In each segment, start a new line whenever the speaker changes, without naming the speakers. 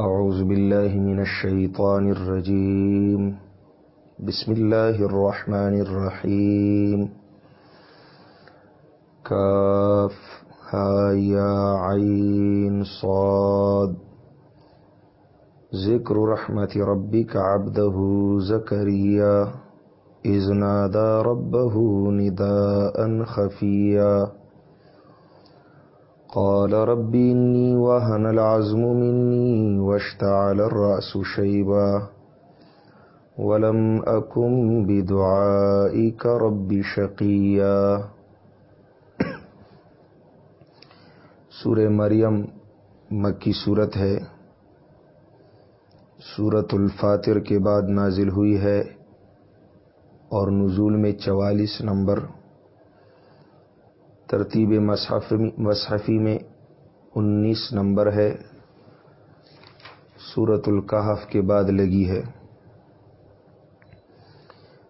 أعوذ بالله من الشيطان الرجيم. بسم الله الرحمن الرحيم. كاف هايا عين، صاد. ذكر رحمة ربك عبده زكريا. إذ نادى ربه نداء خفيا. قال رب إني وهن العزم مني واشتعل الرأس شيبا ولم أكن بدعائك رب شقيا. سورہ مریم مکی صورت ہے۔ سورت الفاتر کے بعد نازل ہوئی ہے اور نزول میں چوالیس نمبر۔ ترتیب مصحفی میں انیس نمبر ہے۔ سورت القحف کے بعد لگی ہے۔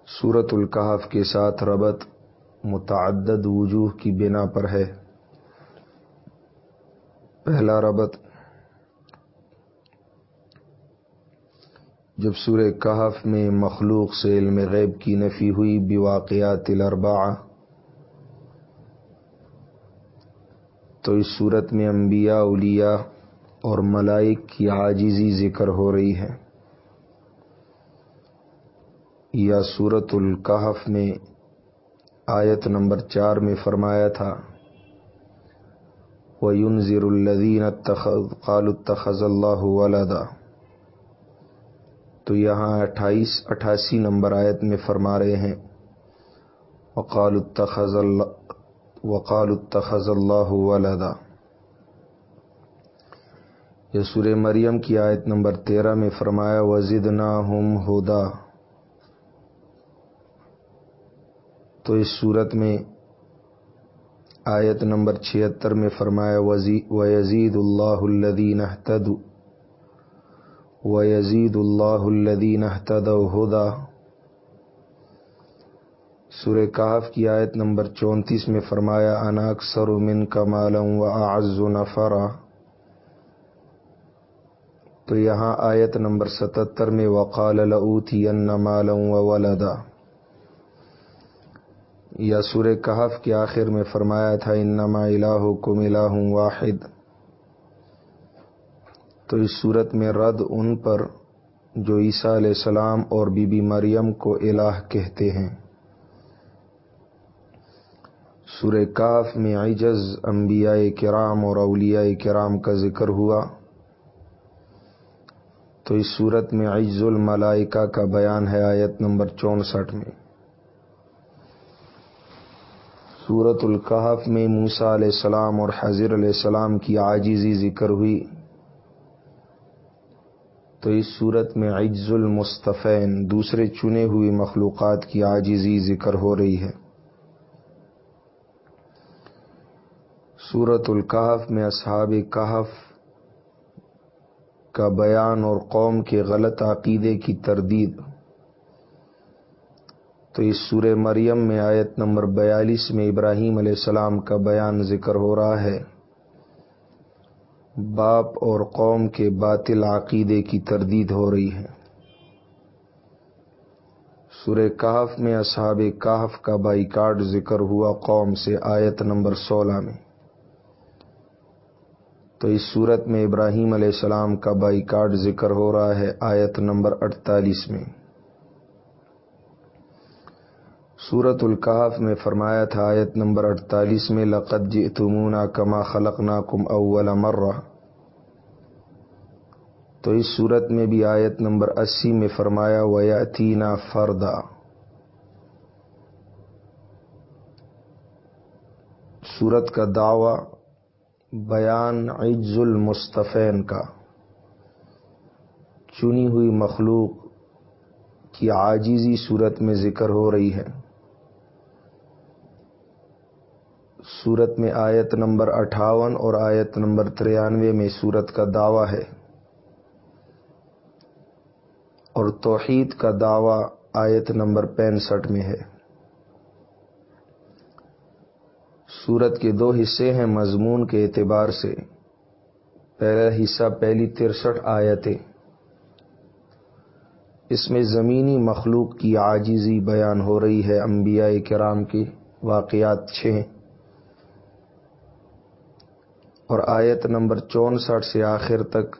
سورت القحف کے ساتھ ربط متعدد وجوہ کی بنا پر ہے۔ پہلا ربط، جب سورہ کہف میں مخلوق سے علم غیب کی نفی ہوئی بواقعات الاربعہ تو اس صورت میں انبیاء، اولیاء اور ملائک کی عاجزی ذکر ہو رہی ہے۔ یا سورت القحف میں آیت نمبر چار میں فرمایا تھا وہ ضیر الدین قال التخذ اللہ ولدا۔ تو یہاں اٹھائیس اٹھاسی نمبر آیت میں فرما رہے ہیں وقال التخذ اللہ وقال اتخذ اللہ ولدا۔ یہ سور مریم کی آیت نمبر تیرہ میں فرمایا وزد نا ہم ہودا تو اس صورت میں آیت نمبر چھہتر میں فرمایا وزید اللہ الدین احتد وزید اللہ الدین احتد ہدا۔ سور کاف کی آیت نمبر چونتیس میں فرمایا اناک من کمالم و آز نفرا. تو یہاں آیت نمبر ستتر میں، وقال لعوتی ان مالم و ولدا. یا سور کہف کے آخر میں فرمایا تھا، انما الہ کم الہ واحد. تو اس صورت میں رد ان پر جو عیسیٰ علیہ السلام اور بی بی مریم کو الہ کہتے ہیں۔ سور کاف میں عجز انبیاء کرام اور اولیاء کرام کا ذکر ہوا۔ تو اس صورت میں عجز الملائکہ کا بیان ہے آیت نمبر چونسٹھ میں۔ سورت القحف میں موسا علیہ السلام اور حضر علیہ السلام کی عاجزی ذکر ہوئی۔ تو اس صورت میں عجز المصطفین دوسرے چنے ہوئی مخلوقات کی عاجزی ذکر ہو رہی ہے۔ سورت القحف میں اصحاب کہف کا بیان اور قوم کے غلط عقیدے کی تردید۔ تو اس سور مریم میں آیت نمبر بیالیس میں ابراہیم علیہ السلام کا بیان ذکر ہو رہا ہے۔ باپ اور قوم کے باطل عقیدے کی تردید ہو رہی ہے۔ سور کہف میں اصحاب کہف کا بائی ذکر ہوا قوم سے آیت نمبر سولہ میں۔ تو اس صورت میں ابراہیم علیہ السلام کا بائی کارڈ ذکر ہو رہا ہے آیت نمبر اڑتالیس میں۔ سورت القاف میں فرمایا تھا آیت نمبر اڑتالیس میں لقت جئتمونا کما خلق کم اول مرہ۔ تو اس صورت میں بھی آیت نمبر اسی میں فرمایا ویاتینا فردا۔ سورت کا دعوی بیان عز المصطفین کا۔ چنی ہوئی مخلوق کی عاجزی صورت میں ذکر ہو رہی ہے۔ صورت میں آیت نمبر اٹھاون اور آیت نمبر تریانوے میں صورت کا دعویٰ ہے۔ اور توحید کا دعویٰ آیت نمبر پینسٹھ میں ہے۔ سورت کے دو حصے ہیں مضمون کے اعتبار سے۔ پہلا حصہ پہلی ترسٹھ آیتیں۔ اس میں زمینی مخلوق کی عاجزی بیان ہو رہی ہے، انبیاء کرام کی واقعات چھ۔ اور آیت نمبر چونسٹھ سے آخر تک۔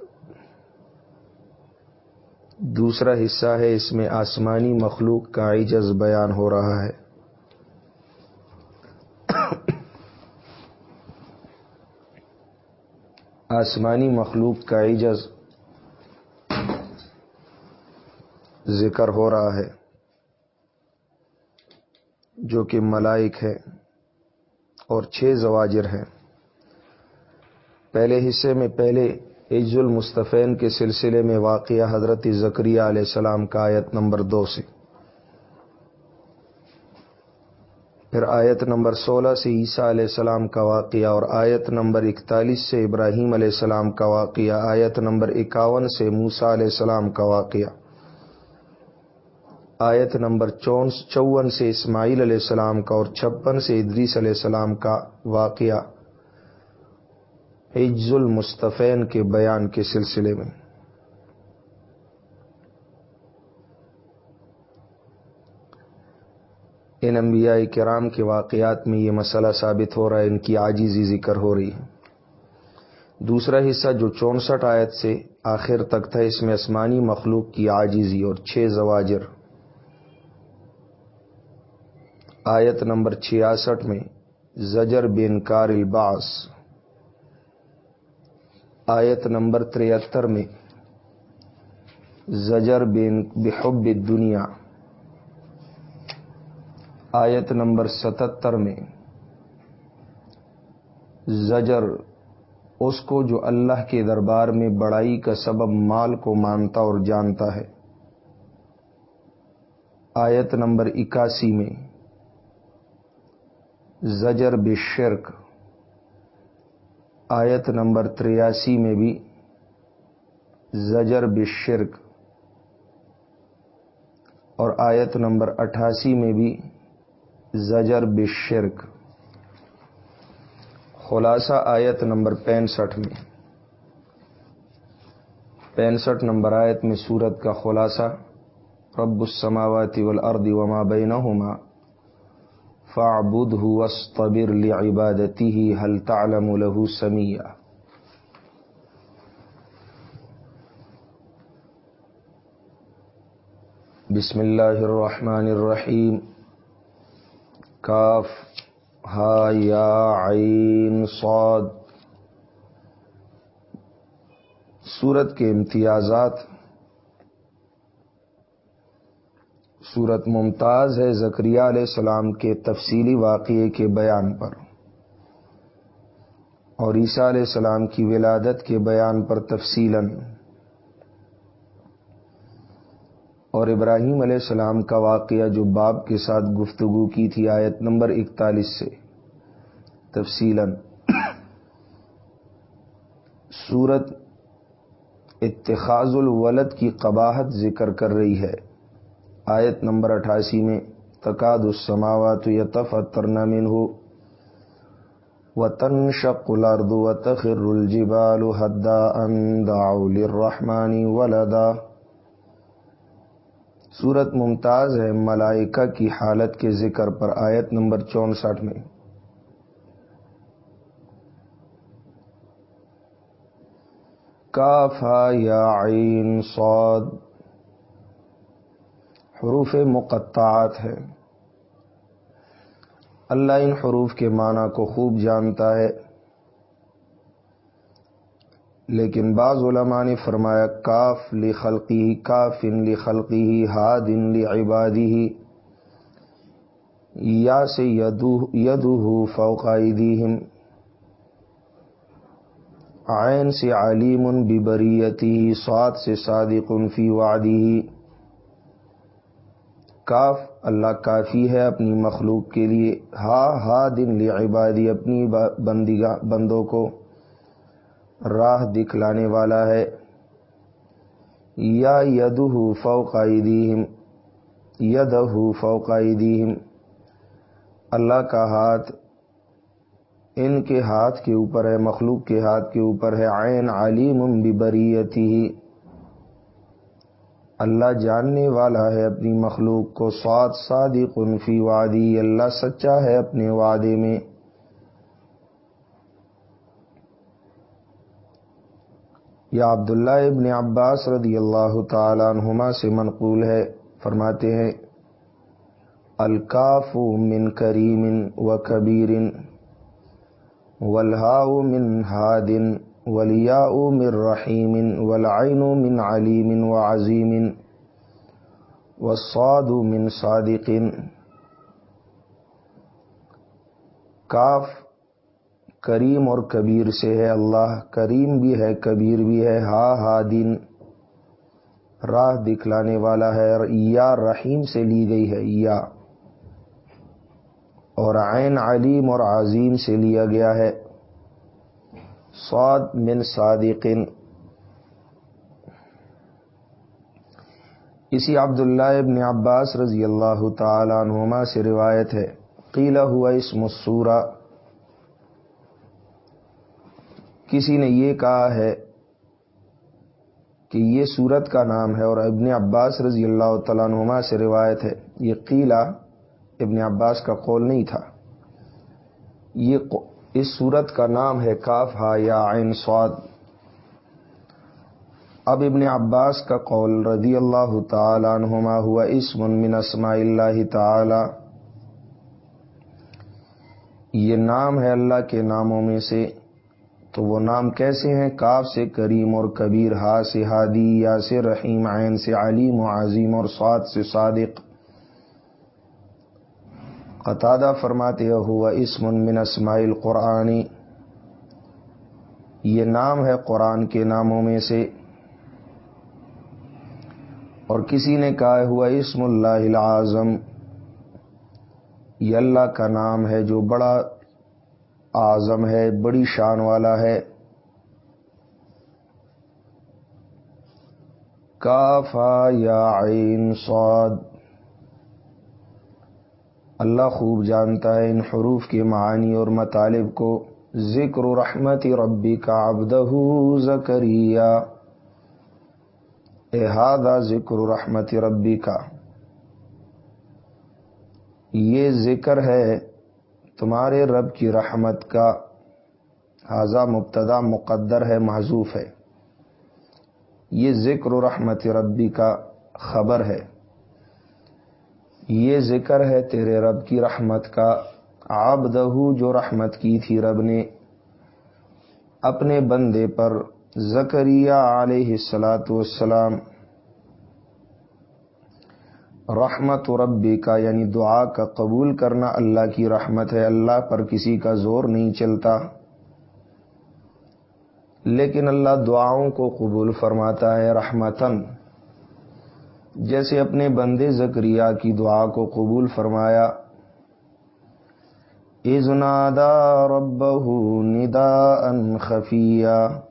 دوسرا حصہ ہے، اس میں آسمانی مخلوق کا عجز بیان ہو رہا ہے۔ آسمانی مخلوق کا عجز ذکر ہو رہا ہے، جو کہ ملائک ہے اور چھ زواجر ہیں۔ پہلے حصے میں پہلے عز المصطفین کے سلسلے میں واقعہ حضرت ذکریہ علیہ السلام کا آیت نمبر دو سے۔ پھر آیت نمبر سولہ سے عیسیٰ علیہ السلام کا واقعہ اور آیت نمبر اکتالیس سے ابراہیم علیہ السلام کا واقعہ، آیت نمبر اکاون سے موسا علیہ السلام کا واقعہ۔ آیت نمبر چون سے اسماعیل علیہ السلام کا اور چھپن سے ادریس علیہ السلام کا واقعہ۔ عز المصطفین کے بیان کے سلسلے میں۔ ان انبیاء کرام کے واقعات میں یہ مسئلہ ثابت ہو رہا ہے، ان کی آجیزی ذکر ہو رہی ہے۔ دوسرا حصہ جو چونسٹھ آیت سے آخر تک تھا، اس میں آسمانی مخلوق کی آجیزی اور چھ زواجر۔ آیت نمبر چھیاسٹھ میں، زجر بین کار الباس آیت نمبر تریہتر میں، زجر بین بحب دنیا آیت نمبر ستتر میں، زجر، اس کو جو اللہ کے دربار میں بڑائی کا سبب مال کو مانتا اور جانتا ہے۔ آیت نمبر اکاسی میں، زجر بشرک آیت نمبر تریاسی میں بھی، زجر بشرک اور آیت نمبر اٹھاسی میں بھی زجر بشرک خلاصہ آیت نمبر پینسٹھ میں۔ پینسٹھ نمبر آیت میں سورت کا خلاصہ، رب السماوات والارض وما بینہما فاعبدہ واصطبر لعبادته هل تعلم له سمیہ بسم اللہ الرحمن الرحیم۔ کاف، ہا، یا، عین، صاد۔ سورت کے امتیازات۔ سورت ممتاز ہے زکریہ علیہ السلام کے تفصیلی واقعے کے بیان پر۔ اور عیسیٰ علیہ السلام کی ولادت کے بیان پر تفصیلاً۔ اور ابراہیم علیہ السلام کا واقعہ جو باپ کے ساتھ گفتگو کی تھی آیت نمبر اکتالیس سے۔ تفصیل سورت اتخاذ الولد کی قباحت ذکر کر رہی ہے۔ آیت نمبر اٹھاسی میں تقاد السماوات یتف ترنمن ہو و تن شق الارض و تخر الجبال حدا ان دعوا للرحمن ولدا۔ صورت ممتاز ہے ملائکہ کی حالت کے ذکر پر آیت نمبر چونسٹھ میں۔ کافا یا عین صاد، حروف مقطعات ہے اللہ ان حروف کے معنی کو خوب جانتا ہے۔ لیکن بعض علماء نے فرمایا، کاف لی خلقی کاف ان لی خلقی ہاد ان لی عبادی، یا سے یدو فوقائدیم عین سے علیم ببریتی سعد سے صادق فی وعدی۔ کاف اللہ کافی ہے اپنی مخلوق کے لیے، ہا ہا دن لی عبادی، اپنی بندوں کو۔ راہ دکھلانے والا ہے۔ یا ید فوقائدیم ید فوقائدیم اللہ کا ہاتھ ان کے ہاتھ کے اوپر ہے، مخلوق کے ہاتھ کے اوپر ہے۔ عین علیم ببریتی اللہ جاننے والا ہے اپنی مخلوق کو سعد صادق فی وادی اللہ سچا ہے اپنے وعدے میں۔ یا عبداللہ ابن عباس رضی اللہ تعالی عنہما سے منقول ہے، فرماتے ہیں الکاف من کریم و کبیر والہاء من ہاد ولیاء من رحیم والعین من علیم و عظیم والصاد من صادق. کاف کریم اور کبیر سے ہے اللہ۔ کریم بھی ہے، کبیر بھی ہے۔ ہا ہا دن راہ دکھلانے والا ہے۔ یا رحیم سے لی گئی ہے، یا۔ اور عین علیم اور عظیم سے لیا گیا ہے۔ سعد من صادقن اسی عبداللہ ابن عباس رضی اللہ تعالی عنہما سے روایت ہے۔ قیلا ہوا اس مسورہ کسی نے یہ کہا ہے کہ یہ سورت کا نام ہے اور ابن عباس رضی اللہ تعالیٰ نما سے روایت ہے، یہ قیلا ابن عباس کا قول نہیں تھا۔ یہ اس سورت کا نام ہے کاف ہا یا عین سواد اب ابن عباس کا قول رضی اللہ تعالیٰ عنہما ہوا، اسم من اسماء اللہ تعالی۔ یہ نام ہے اللہ کے ناموں میں سے تو وہ نام کیسے ہیں؟ کاف سے کریم اور کبیر، ہا سے ہادی، یا سے رحیم، عین سے علیم و عظیم اور سعد سے صادق۔ قطادہ فرماتے ہوا اسم من اسماعیل قرآنی یہ نام ہے قرآن کے ناموں میں سے۔ اور کسی نے کہا ہوا اسم اللہ العظم یہ اللہ کا نام ہے جو بڑا اعظم ہے، بڑی شان والا ہے۔ کافا یا عین سعد اللہ خوب جانتا ہے ان حروف کے معانی اور مطالب کو۔ ذکر رحمت ربی کا ابدہ زکریہ احادہ ذکر رحمت ربی کا یہ ذکر ہے تمہارے رب کی رحمت کا حاضہ مبتدا مقدر ہے، محضوف ہے۔ یہ ذکر و رحمت ربی کا خبر ہے۔ یہ ذکر ہے تیرے رب کی رحمت کا۔ آبدہ جو رحمت کی تھی رب نے اپنے بندے پر زکریہ علیہ السلاۃ والسلام رحمت و ربی کا یعنی دعا کا قبول کرنا اللہ کی رحمت ہے، اللہ پر کسی کا زور نہیں چلتا۔ لیکن اللہ دعاؤں کو قبول فرماتا ہے رحمتن جیسے اپنے بندے زکریہ کی دعا کو قبول فرمایا۔ ازنادا رب ندا ان خفیہ۔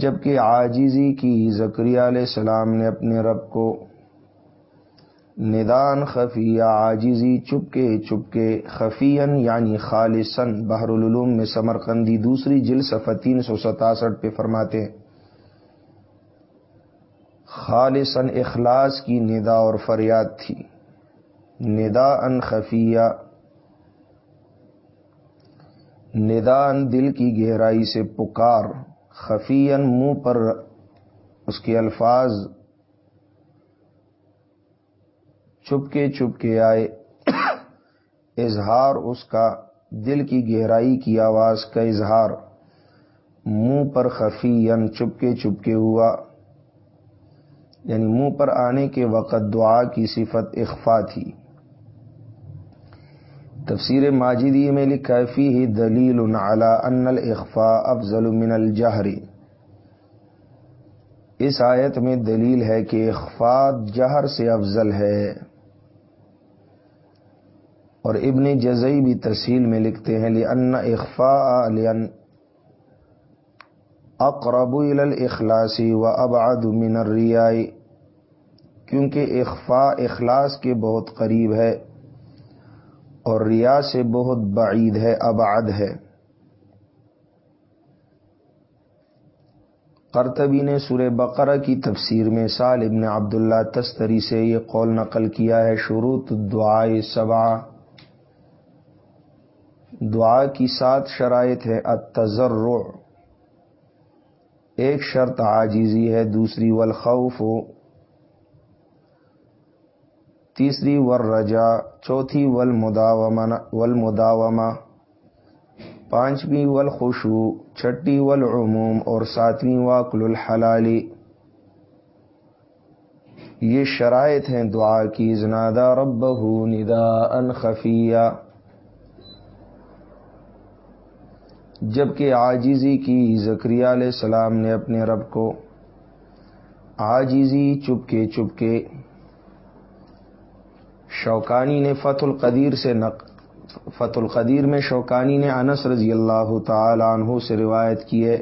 جبکہ آجیزی کی زکری علیہ السلام نے اپنے رب کو ندان خفیہ آجیزی چپکے چپکے خفین یعنی خالصن بحر العلوم میں سمرقندی دوسری جل صفحہ تین سو ستاسٹھ پہ فرماتے ہیں۔ خالصن اخلاص کی ندا اور فریاد تھی۔ ندا ان خفیہ۔ ندان دل کی گہرائی سے پکار۔ خفین منہ پر اس کے الفاظ چپکے چپکے آئے۔ اظہار اس کا دل کی گہرائی کی آواز کا اظہار۔ منہ پر خفین چپکے چپکے ہوا۔ یعنی منہ پر آنے کے وقت دعا کی صفت اخفا تھی۔ تفسیر ماجدی میں لکھا فی ہی دلیل علی ان الاخفاء افضل من الجہر. اس آیت میں دلیل ہے کہ اخفا جہر سے افضل ہے۔ اور ابن جزئی بھی تفصیل میں لکھتے ہیں، لأن اخفاء لأن اقرب الى الاخلاص و ابعد من الریاء کیونکہ اخفاء اخلاص کے بہت قریب ہے۔ اور ریا سے بہت بعید ہے، ابعد ہے۔ قرطبی نے سورہ بقرہ کی تفسیر میں سال ابن عبداللہ تستری سے یہ قول نقل کیا ہے، شروط دعائے سبا دعا کی سات شرائط ہے التضرع ایک شرط عاجزی ہے، دوسری والخوف۔ تیسری ور رجا چوتھی والمداومہ، پانچویں والخشو چھٹی والعموم، اور ساتویں واقل الحلالی یہ شرائط ہیں دعا کی، زنادہ رب ندا ان خفیہ۔ جبکہ آجیزی کی زکریہ علیہ السلام نے اپنے رب کو آجیزی چپکے چپکے شوکانی نے فتح القدیر سے نق، فتح القدیر میں شوکانی نے انس رضی اللہ تعالی عنہ سے روایت کی ہے،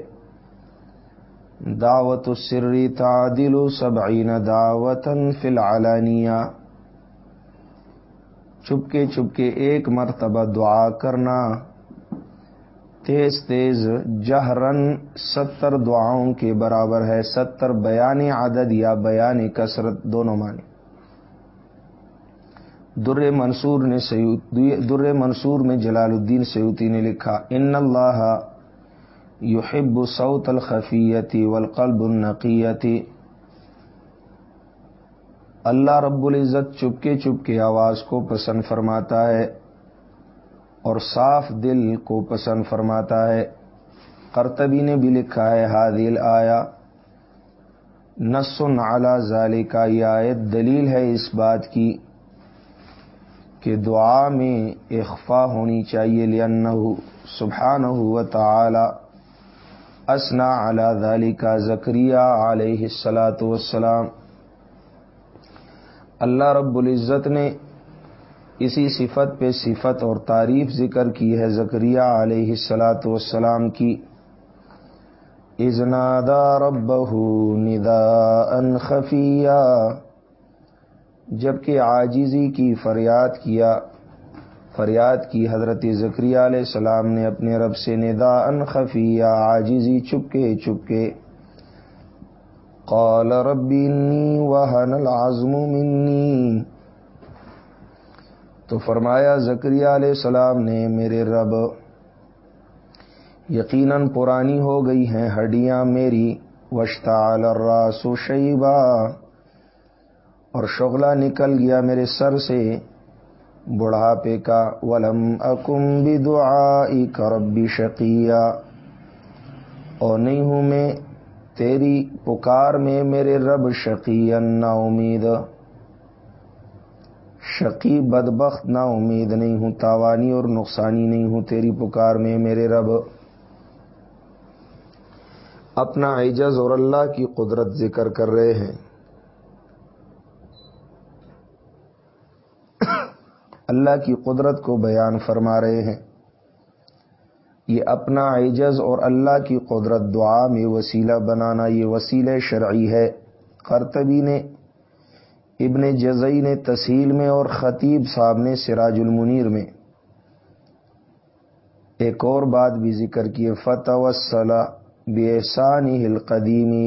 دعوت السری تعدل سبعین دعوتن فی العلانیہ۔ چپکے چپکے ایک مرتبہ دعا کرنا، تیز تیز جہرن ستر دعاؤں کے برابر ہے، ستر بیان عدد یا بیان کثرت، دونوں معنی۔ در منصور نے در منصور میں جلال الدین سیوتی نے لکھا، ان اللہ یحب سعت الخفیتی والقلب النقیتی اللہ رب العزت چپکے چپکے آواز کو پسند فرماتا ہے اور صاف دل کو پسند فرماتا ہے۔ کرتبی نے بھی لکھا ہے حادل آیا نسن اعلی ظال کا یہ آیت دلیل ہے اس بات کی۔ کہ دعا میں اخفا ہونی چاہیے لن سبحان و تعالی اسنا اعلی ذالی کا زکریہ علیہ السلاۃ والسلام اللہ رب العزت نے اسی صفت پہ صفت اور تعریف ذکر کی ہے زکریہ علیہ السلاۃ والسلام کی۔ ازنادا رب ندا ان خفیہ جبکہ آجیزی کی فریاد کیا، فریاد کی حضرت ذکریہ علیہ السلام نے اپنے رب سے ندا ان خفیہ آجیزی چپکے چپکے۔ قال ربی انی وحن العظم منی۔ تو فرمایا زکریہ علیہ السلام نے میرے رب، یقیناً پرانی ہو گئی ہیں ہڈیاں میری۔ وشتعال الراس شیبا اور شغلہ نکل گیا میرے سر سے۔ بڑھاپے کا ولم اکم بھی دعائی کربی شقیہ اور نہیں ہوں میں، تیری پکار میں میرے رب شقی نا امید۔ شقی بدبخت، نا امید۔ نہیں ہوں، تاوانی اور نقصانی نہیں ہوں، تیری پکار میں میرے رب۔ اپنا عجز اور اللہ کی قدرت ذکر کر رہے ہیں۔ اللہ کی قدرت کو بیان فرما رہے ہیں۔ یہ اپنا عجز اور اللہ کی قدرت دعا میں وسیلہ بنانا یہ وسیلہ شرعی ہے۔ کرتبی نے ابن جزئی نے تسہیل میں اور خطیب صاحب نے سراج المنیر میں۔ ایک اور بات بھی ذکر کی فتح وسلح بے احسانی القدیمی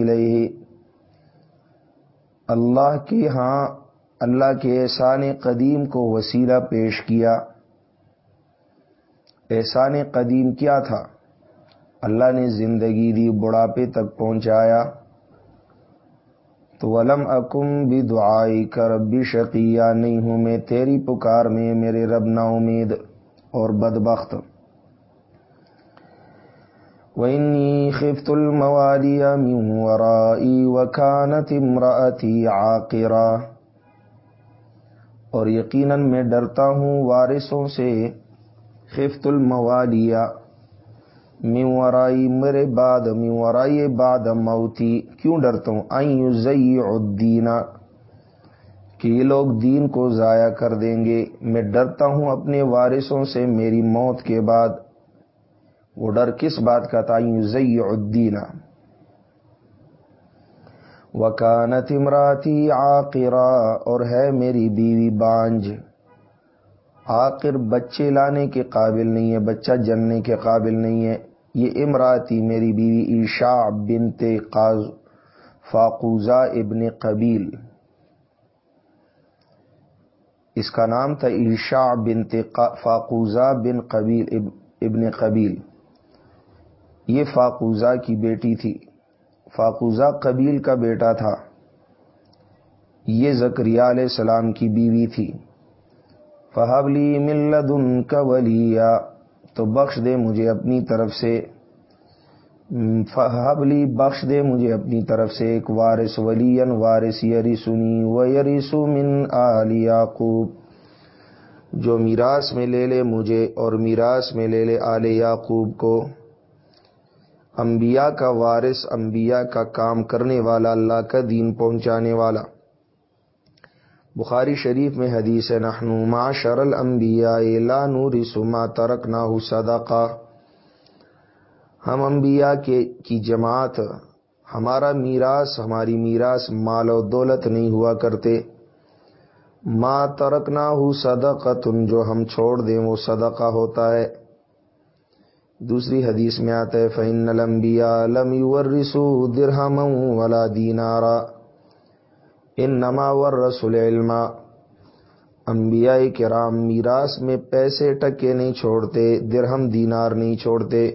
اللہ کے ہاں اللہ کے احسان قدیم کو وسیلہ پیش کیا۔ احسان قدیم کیا تھا؟ اللہ نے زندگی دی، بڑھاپے تک پہنچایا۔ تو ولم اکم بھی دعائی کر ربی شقیہ، نہیں ہوں میں تیری پکار میں، میرے رب نا امید اور بدبخت۔ وَإِنِّي خِفْتُ الْمَوَالِيَ مِنْ وَرَائِي وَكَانَتِ امْرَأَتِي عَاقِرًا۔ اور یقیناً میں ڈرتا ہوں وارثوں سے خفت الموالیہ میورائی میرے بعد میورائی بعد موتی، کیوں ڈرتا ہوں؟ آئی الدینہ کہ یہ لوگ دین کو ضائع کر دیں گے۔ میں ڈرتا ہوں اپنے وارثوں سے میری موت کے بعد۔ وہ ڈر کس بات کا تھا؟ زئی الدینہ وکانت امراتی آقرا اور ہے میری بیوی بانج۔ آخر بچے لانے کے قابل نہیں ہے، بچہ جننے کے قابل نہیں ہے۔ یہ امراتی میری بیوی ایشا بنت قاز فاقوزہ ابن قبیل۔ اس کا نام تھا ایشا بنت فاقوزہ بن قبیل ابن قبیل۔ یہ فاقوزہ کی بیٹی تھی۔ فاقوزہ قبیل کا بیٹا تھا۔ یہ زکریہ علیہ السلام کی بیوی تھی۔ فہبلی ملد ان کا ولیہ تو بخش دے مجھے اپنی طرف سے۔ فہبلی بخش دے مجھے اپنی طرف سے ایک وارث ولی وارث یری سنی و یریسو من آل یعقوب۔ جو میراث میں لے لے مجھے اور میراث میں لے لے آل یعقوب کو۔ انبیاء کا وارث، انبیاء کا کام کرنے والا، اللہ کا دین پہنچانے والا۔ بخاری شریف میں حدیث نحنو معاشر الانبیاء لا نورث ما ترکنا صدقہ۔ ہم انبیاء کے کی جماعت، ہمارا میراث، ہماری میراث مال و دولت نہیں ہوا کرتے۔ ما ترکنا ہو تم جو ہم چھوڑ دیں وہ صدقہ ہوتا ہے۔ دوسری حدیث میں آتا ہے فن لمبیا لم یورسو درہم ولا دینارا ان نما ور رسول علم انبیاء کرام میراث میں پیسے ٹکے نہیں چھوڑتے، درہم دینار نہیں چھوڑتے۔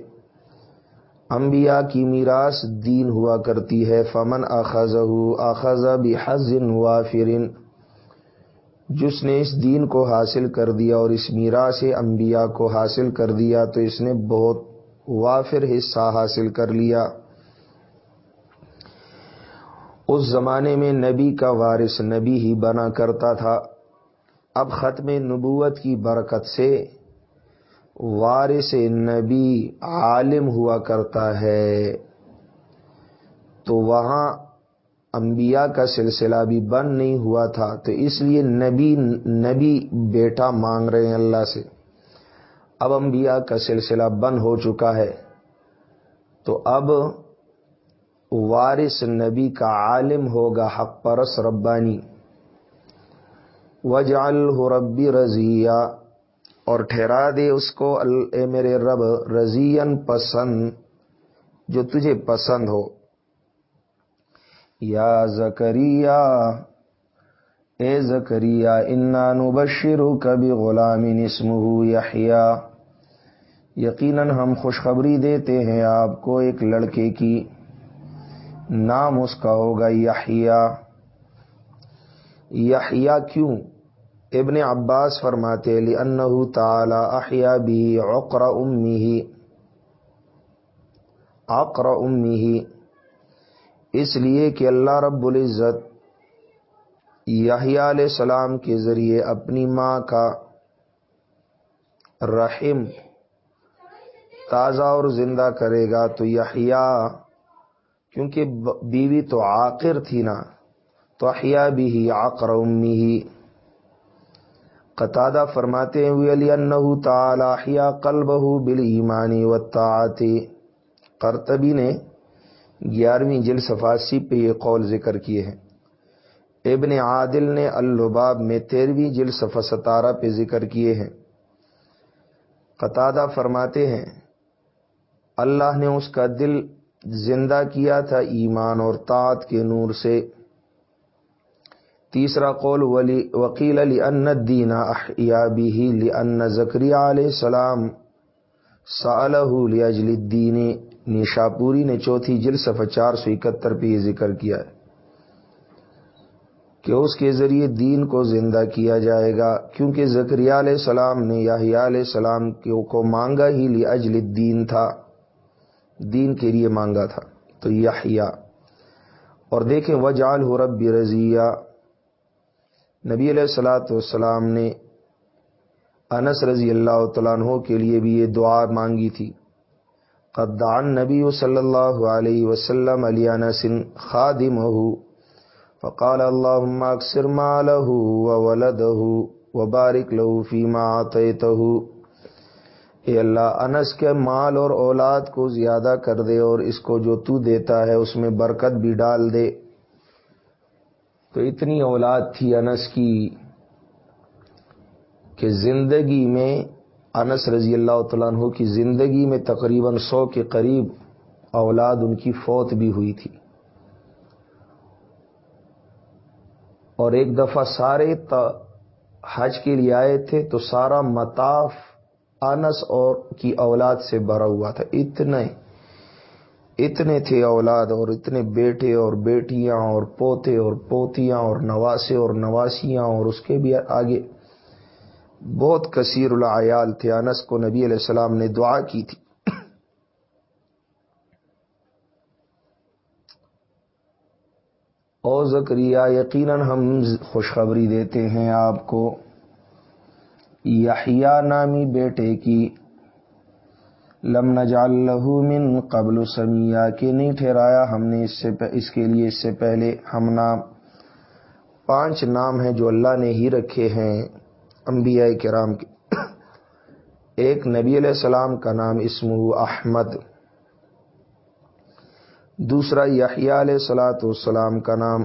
انبیاء کی میراث دین ہوا کرتی ہے، فمن اخذ اخذ بحزن وافرن جس نے اس دین کو حاصل کر دیا اور اس میراث انبیاء کو حاصل کر دیا تو اس نے بہت وافر حصہ حاصل کر لیا۔ اس زمانے میں نبی کا وارث نبی ہی بنا کرتا تھا۔ اب ختم نبوت کی برکت سے وارث نبی عالم ہوا کرتا ہے۔ تو وہاں انبیاء کا سلسلہ بھی بند نہیں ہوا تھا، تو اس لیے نبی نبی بیٹا مانگ رہے ہیں اللہ سے۔ اب انبیاء کا سلسلہ بند ہو چکا ہے۔ تو اب وارث نبی کا عالم ہوگا حق پرس ربانی۔ وجال ہو ربی رضیہ۔ اور ٹھہرا دے اس کو، اے میرے رب رضین پسند، جو تجھے پسند ہو۔ یا زکریہ اے زکریہ انا نبشرو کبھی غلام نسم یحیا یقیناً ہم خوشخبری دیتے ہیں آپ کو ایک لڑکے کی۔ نام اس کا ہوگا یحیا یحیا کیوں؟ ابن عباس فرماتے لی انہو تعالی احیا بھی عقر امی ہی عقر امی ہی اس لیے کہ اللہ رب العزت یحییٰ علیہ السلام کے ذریعے اپنی ماں کا رحم تازہ اور زندہ کرے گا تو یحییٰ، کیونکہ بیوی تو عاقر تھی نا، تو احیا بھی ہی آقر امی ہی قطادہ فرماتے ہوئے علی انہو تعالی احیا قلبہ بالایمانی والطاعتی۔ قرطبی نے گیارہویں جل صفاسی پہ یہ قول ذکر کیے ہیں۔ ابن عادل نے اللباب میں تیرہویں جل صفا ستارہ پہ ذکر کیے ہیں۔ قطادہ فرماتے ہیں، اللہ نے اس کا دل زندہ کیا تھا ایمان اور طاعت کے نور سے۔ تیسرا قول، ولی وکیل علی ان دینا احیا بھی لی ان زکری علیہ السلام صالح اجل الدین۔ نیشاپوری نے چوتھی جل صفحہ چار سو اکہتر پہ یہ ذکر کیا ہے کہ اس کے ذریعے دین کو زندہ کیا جائے گا، کیونکہ زکریہ علیہ السلام نے یا علیہ السلام کو مانگا ہی لی اجل الدین تھا۔ دین کے لیے مانگا تھا۔ تو یحییٰ۔ اور دیکھیں وجال ہو رب رضیہ نبی علیہ السلاۃ والسلام نے انس رضی اللہ تعالیٰ عنہ کے لیے بھی یہ دعا مانگی تھی۔ قدان نبی صلی اللہ علیہ وسلم علی انسن خادم فقال اللہ اکثر مالہ وولدہ وبارک لہو فیما آتیتہ اے اللہ، انس کے مال اور اولاد کو زیادہ کر دے اور اس کو جو تو دیتا ہے اس میں برکت بھی ڈال دے۔ تو اتنی اولاد تھی انس کی کہ زندگی میں انس رضی اللہ تعالیٰ عنہ کی زندگی میں تقریباً سو کے قریب اولاد ان کی فوت بھی ہوئی تھی۔ اور ایک دفعہ سارے حج کے لیے آئے تھے تو سارا مطاف انس اور کی اولاد سے بھرا ہوا تھا۔ اتنے اتنے تھے اولاد اور اتنے بیٹے اور بیٹیاں اور پوتے اور پوتیاں اور نواسے اور نواسیاں اور اس کے بھی آگے بہت کثیر العیال تھے، انس کو نبی علیہ السلام نے دعا کی تھی۔ او زکریہ یقیناً ہم خوشخبری دیتے ہیں آپ کو، یحییٰ نامی بیٹے کی۔ لم نجعل له من قبل سمیہ کہ نہیں ٹھہرایا ہم نے اس سے اس کے لیے اس سے پہلے۔ ہم نام، پانچ نام ہیں جو اللہ نے ہی رکھے ہیں۔ انبیاء کرام کے ایک نبی علیہ السلام کا نام اسم احمد۔ دوسرا یحییٰ علیہ السلاۃ والسلام کا نام۔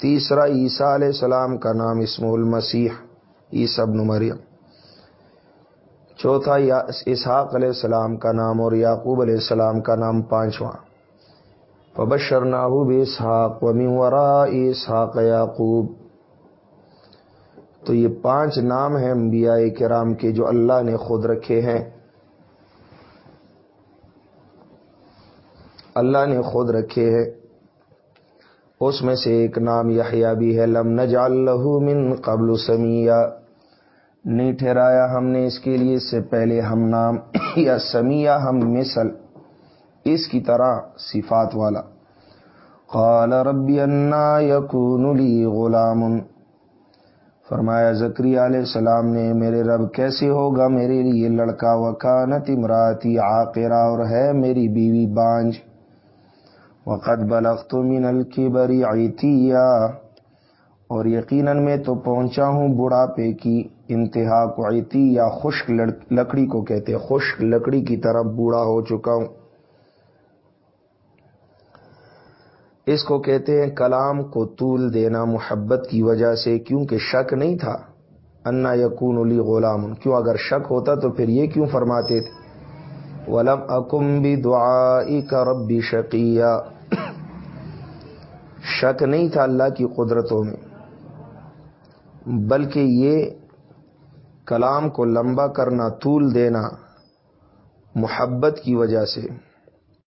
تیسرا عیسیٰ علیہ السلام کا نام اسم المسیح عیسی ابن مریم۔ چوتھا اسحاق علیہ السلام کا نام اور یعقوب علیہ السلام کا نام پانچواں۔ پبشر ناحوب اسحاق و ورا اسحاق یعقوب۔ تو یہ پانچ نام ہیں انبیاء کرام کے جو اللہ نے خود رکھے ہیں۔ اللہ نے خود رکھے ہیں۔ اس میں سے ایک نام یحییٰ بھی ہے۔ لم نجعل له من قبل سمیہ نہیں ٹھہرایا ہم نے اس کے لیے اس سے پہلے ہم نام یا سمیہ ہم مثل۔ اس کی طرح صفات والا۔ قال ربی انا یکون لی غلام فرمایا زکری علیہ السلام نے، میرے رب کیسے ہوگا؟ میرے لیے لڑکا وکانت امراتی عاقرہ اور ہے میری بیوی بانج۔ وقت بلخت من الکبری عیتیا اور یقیناً میں تو پہنچا ہوں بڑھاپے کی انتہا کو عیتی یا خشک لکڑی کو کہتے خشک لکڑی کی طرح بوڑھا ہو چکا ہوں۔ اس کو کہتے ہیں کلام کو طول دینا محبت کی وجہ سے، کیونکہ شک نہیں تھا۔ انا یقون علی غلام، کیوں اگر شک ہوتا تو پھر یہ کیوں فرماتے تھے؟ ولم اکم بھی دعا کا ربی شقیہ شک نہیں تھا اللہ کی قدرتوں میں، بلکہ یہ کلام کو لمبا کرنا، طول دینا محبت کی وجہ سے۔